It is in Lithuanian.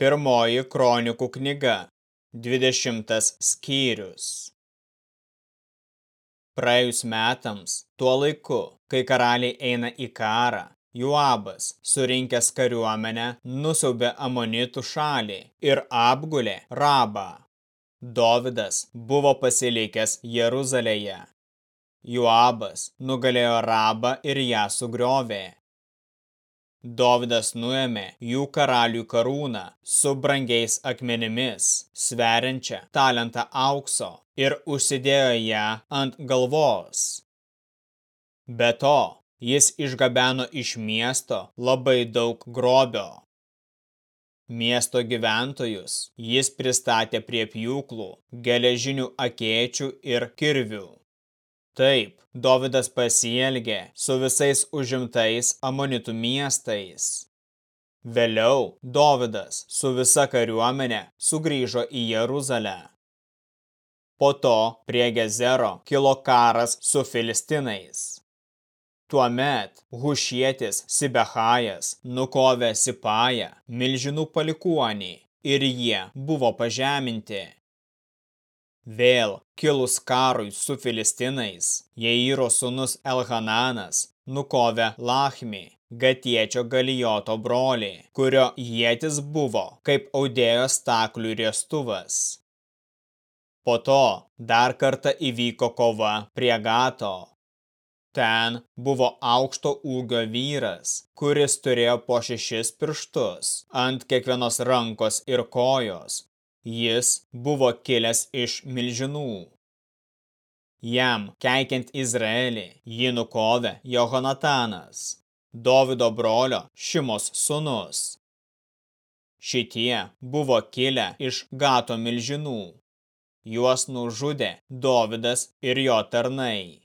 Pirmoji kronikų knyga, 20 skyrius. Praėjus metams, tuo laiku, kai karaliai eina į karą, Juabas, surinkęs kariuomenę, nusiaubė amonitų šalį ir apgulė Rabą. Dovidas buvo pasilikęs Jeruzalėje. Juabas nugalėjo Rabą ir ją sugriovė. Dovydas nuėmė jų karalių karūną su brangiais akmenimis, sveriančią talentą aukso ir užsidėjo ją ant galvos. Be to, jis išgabeno iš miesto labai daug grobio. Miesto gyventojus jis pristatė prie pjūklų, geležinių akėčių ir kirvių. Taip, Dovydas pasielgė su visais užimtais amonitų miestais. Vėliau Dovydas su visa kariuomenė sugrįžo į Jeruzalę. Po to prie Gezero kilo karas su filistinais. Tuomet Hušietis Sibechajas nukovė Sipają, milžinų palikuonį, ir jie buvo pažeminti. Vėl kilus karui su filistinais, Jairo sūnus Elhananas nukovė Lachmi, Gatiečio Galijoto brolį, kurio jėtis buvo kaip audėjo staklių riestuvas. Po to dar kartą įvyko kova prie Gato. Ten buvo aukšto ūgio vyras, kuris turėjo po šešis pirštus ant kiekvienos rankos ir kojos, Jis buvo kilęs iš milžinų. Jam, keikiant Izraelį, jį nukovė Johonatanas, Dovido brolio Šimos sūnus. Šitie buvo kilę iš gato milžinų. Juos nužudė Dovidas ir jo tarnai.